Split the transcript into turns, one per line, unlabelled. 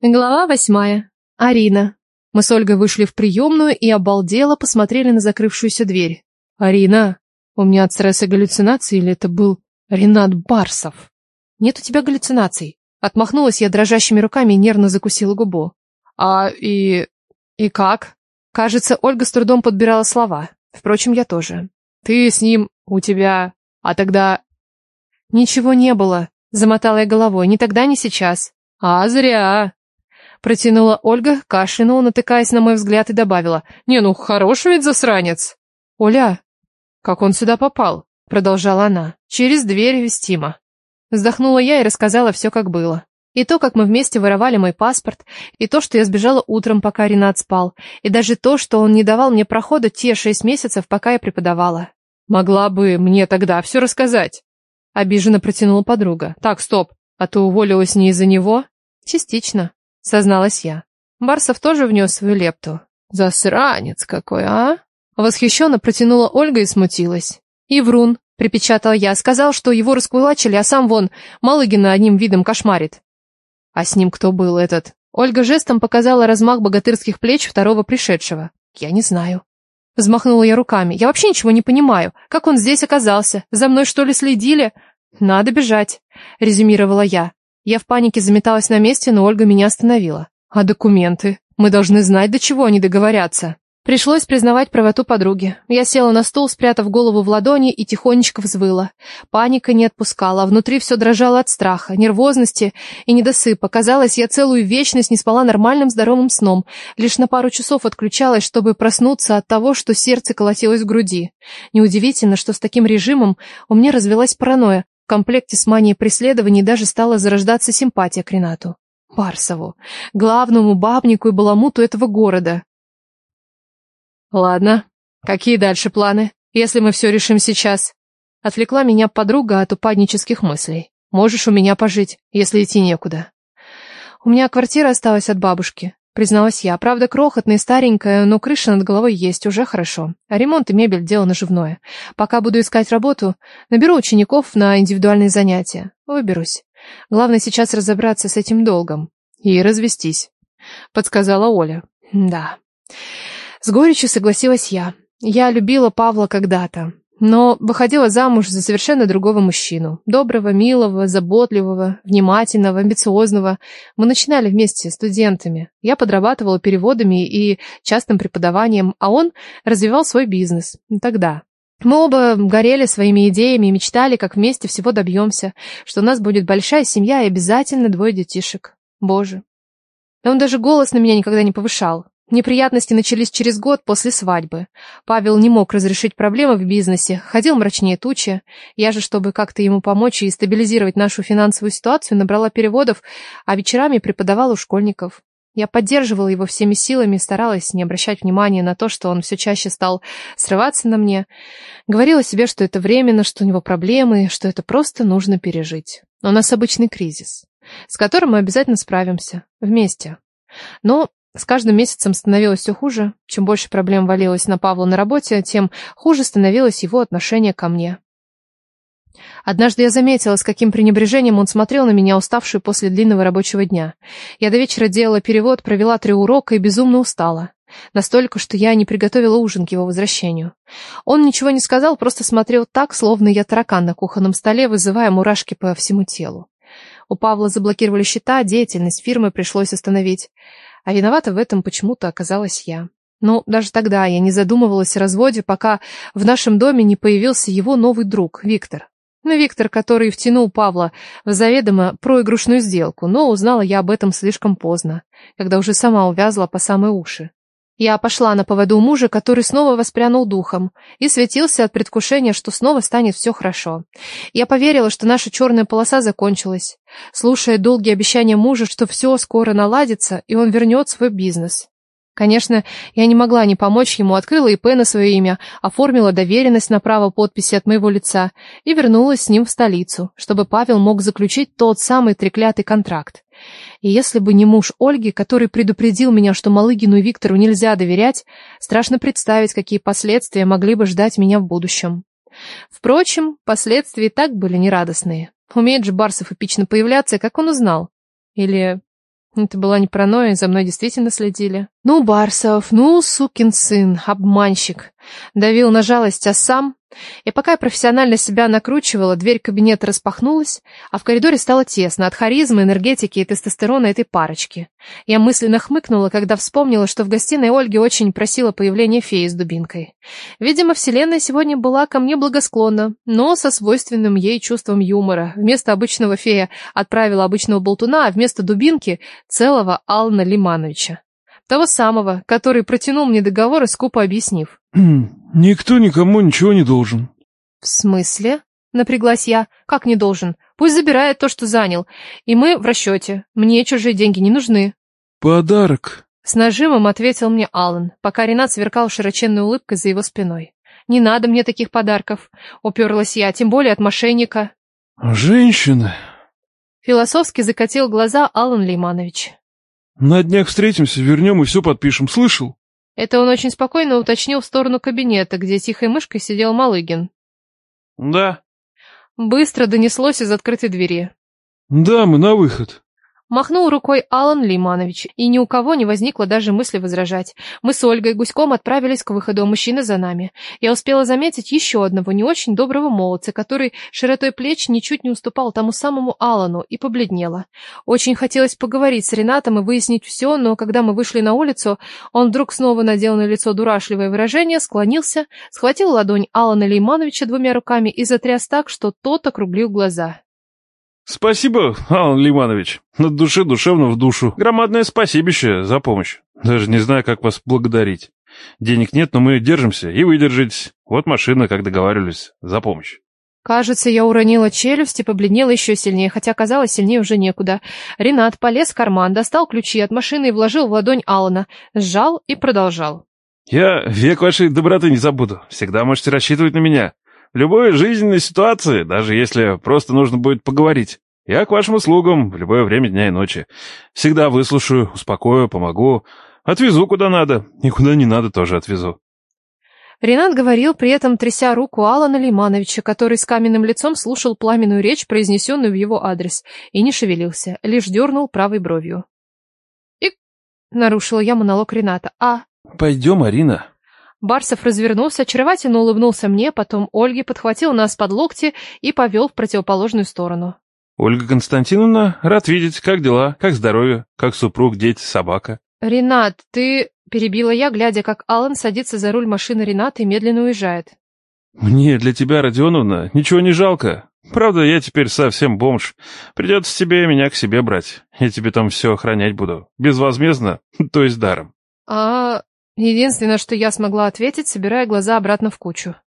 Глава восьмая. Арина. Мы с Ольгой вышли в приемную и обалдело посмотрели на закрывшуюся дверь. «Арина, у меня от стресса галлюцинации или это был Ренат Барсов?» «Нет у тебя галлюцинаций». Отмахнулась я дрожащими руками и нервно закусила губу. «А и... и как?» Кажется, Ольга с трудом подбирала слова. Впрочем, я тоже. «Ты с ним... у тебя... а тогда...» «Ничего не было», — замотала я головой. «Ни тогда, ни сейчас». «А зря!» Протянула Ольга, кашлянула, натыкаясь на мой взгляд, и добавила. «Не, ну хороший ведь засранец!» «Оля, как он сюда попал?» Продолжала она. «Через дверь вестимо». Вздохнула я и рассказала все, как было. И то, как мы вместе воровали мой паспорт, и то, что я сбежала утром, пока Ренат спал, и даже то, что он не давал мне прохода те шесть месяцев, пока я преподавала. «Могла бы мне тогда все рассказать», — обиженно протянула подруга. «Так, стоп, а ты уволилась не из-за него?» «Частично», созналась я. Барсов тоже внес свою лепту. «Засранец какой, а?» Восхищенно протянула Ольга и смутилась. «И врун», — припечатала я, сказал, что его раскулачили, а сам вон Малыгина одним видом кошмарит. «А с ним кто был этот?» Ольга жестом показала размах богатырских плеч второго пришедшего. «Я не знаю». Взмахнула я руками. «Я вообще ничего не понимаю. Как он здесь оказался? За мной, что ли, следили?» «Надо бежать», — резюмировала я. Я в панике заметалась на месте, но Ольга меня остановила. А документы? Мы должны знать, до чего они договорятся. Пришлось признавать правоту подруги. Я села на стул, спрятав голову в ладони и тихонечко взвыла. Паника не отпускала, внутри все дрожало от страха, нервозности и недосыпа. Казалось, я целую вечность не спала нормальным здоровым сном. Лишь на пару часов отключалась, чтобы проснуться от того, что сердце колотилось в груди. Неудивительно, что с таким режимом у меня развелась паранойя, в комплекте с манией преследований даже стала зарождаться симпатия к Ренату. Барсову, главному бабнику и баламуту этого города. Ладно, какие дальше планы, если мы все решим сейчас? Отвлекла меня подруга от упаднических мыслей. Можешь у меня пожить, если идти некуда. У меня квартира осталась от бабушки призналась я. Правда, крохотная старенькая, но крыша над головой есть, уже хорошо. А ремонт и мебель – дело наживное. Пока буду искать работу, наберу учеников на индивидуальные занятия. Выберусь. Главное сейчас разобраться с этим долгом. И развестись, подсказала Оля. Да. С горечью согласилась я. Я любила Павла когда-то. Но выходила замуж за совершенно другого мужчину. Доброго, милого, заботливого, внимательного, амбициозного. Мы начинали вместе студентами. Я подрабатывала переводами и частным преподаванием, а он развивал свой бизнес. Тогда. Мы оба горели своими идеями и мечтали, как вместе всего добьемся, что у нас будет большая семья и обязательно двое детишек. Боже. Он даже голос на меня никогда не повышал. Неприятности начались через год после свадьбы. Павел не мог разрешить проблемы в бизнесе, ходил мрачнее тучи. Я же, чтобы как-то ему помочь и стабилизировать нашу финансовую ситуацию, набрала переводов, а вечерами преподавала у школьников. Я поддерживала его всеми силами, старалась не обращать внимания на то, что он все чаще стал срываться на мне. Говорила себе, что это временно, что у него проблемы, что это просто нужно пережить. У нас обычный кризис, с которым мы обязательно справимся. Вместе. Но с каждым месяцем становилось все хуже. Чем больше проблем валилось на Павла на работе, тем хуже становилось его отношение ко мне. Однажды я заметила, с каким пренебрежением он смотрел на меня, уставшую после длинного рабочего дня. Я до вечера делала перевод, провела три урока и безумно устала. Настолько, что я не приготовила ужин к его возвращению. Он ничего не сказал, просто смотрел так, словно я таракан на кухонном столе, вызывая мурашки по всему телу. У Павла заблокировали счета, деятельность фирмы пришлось остановить. А виновата в этом почему-то оказалась я. Но даже тогда я не задумывалась о разводе, пока в нашем доме не появился его новый друг, Виктор. Ну, Виктор, который втянул Павла в заведомо проигрышную сделку, но узнала я об этом слишком поздно, когда уже сама увязла по самые уши. Я пошла на поводу мужа, который снова воспрянул духом и светился от предвкушения, что снова станет все хорошо. Я поверила, что наша черная полоса закончилась, слушая долгие обещания мужа, что все скоро наладится, и он вернет свой бизнес. Конечно, я не могла не помочь ему, открыла ИП на свое имя, оформила доверенность на право подписи от моего лица и вернулась с ним в столицу, чтобы Павел мог заключить тот самый треклятый контракт. И если бы не муж Ольги, который предупредил меня, что Малыгину и Виктору нельзя доверять, страшно представить, какие последствия могли бы ждать меня в будущем. Впрочем, последствия и так были нерадостные. Умеет же Барсов эпично появляться, как он узнал? Или... Это была не паранойя, за мной действительно следили. Ну, Барсов, ну, сукин сын, обманщик. Давил на жалость, а сам... И пока я профессионально себя накручивала, дверь кабинета распахнулась, а в коридоре стало тесно от харизмы, энергетики и тестостерона этой парочки. Я мысленно хмыкнула, когда вспомнила, что в гостиной Ольги очень просила появления феи с дубинкой. Видимо, вселенная сегодня была ко мне благосклонна, но со свойственным ей чувством юмора. Вместо обычного фея отправила обычного болтуна, а вместо дубинки — целого Ална Лимановича. Того самого, который протянул мне договор, скупо объяснив.
«Никто никому ничего не должен».
«В смысле?» — напряглась я. «Как не должен? Пусть забирает то, что занял. И мы в расчете. Мне чужие деньги не нужны».
«Подарок», —
с нажимом ответил мне Аллан, пока Ренат сверкал широченной улыбкой за его спиной. «Не надо мне таких подарков», — уперлась я, тем более от мошенника.
«Женщины», —
философски закатил глаза Аллан Лейманович.
На днях встретимся, вернем и все подпишем, слышал?
Это он очень спокойно уточнил в сторону кабинета, где тихой мышкой сидел Малыгин.
Да.
Быстро донеслось из открытой двери.
Да, мы на выход.
Махнул рукой Алан Лиманович, и ни у кого не возникло даже мысли возражать. Мы с Ольгой Гуськом отправились к выходу, а мужчина за нами. Я успела заметить еще одного не очень доброго молодца, который широтой плеч ничуть не уступал тому самому Алану, и побледнела. Очень хотелось поговорить с Ренатом и выяснить все, но когда мы вышли на улицу, он вдруг снова надел на лицо дурашливое выражение, склонился, схватил ладонь Алана Лимановича двумя руками и затряс так, что тот округлил глаза.
Спасибо, Алан Лиманович. От души душевно в душу. Громадное спасибище за помощь. Даже не знаю, как вас благодарить. Денег нет, но мы держимся и вы держитесь. Вот машина, как договаривались, за помощь.
Кажется, я уронила челюсть и побледнела еще сильнее, хотя казалось, сильнее уже некуда. Ренат полез в карман, достал ключи от машины и вложил в ладонь Алана, сжал и продолжал.
«Я век вашей доброты не забуду. Всегда можете рассчитывать на меня. В любой жизненной ситуации, даже если просто нужно будет поговорить. Я к вашим услугам в любое время дня и ночи. Всегда выслушаю, успокою, помогу. Отвезу куда надо, и куда не надо тоже отвезу.
Ренат говорил, при этом тряся руку Алана Лимановича, который с каменным лицом слушал пламенную речь, произнесенную в его адрес, и не шевелился, лишь дернул правой бровью. «И...» — нарушила я монолог Рената. «А...»
«Пойдем, Арина»,
Барсов развернулся, очаровательно улыбнулся мне, потом Ольге подхватил нас под локти и повел в противоположную сторону.
«Ольга Константиновна, рад видеть. Как дела? Как здоровье? Как супруг, дети, собака?»
«Ренат, ты...» — перебила я, глядя, как Алан садится за руль машины Рената и медленно уезжает.
«Мне для тебя, Родионовна, ничего не жалко. Правда, я теперь совсем бомж. Придется тебе меня к себе брать. Я тебе там все охранять буду. Безвозмездно, то есть даром».
«А Единственное, что я смогла ответить, собирая глаза обратно в кучу.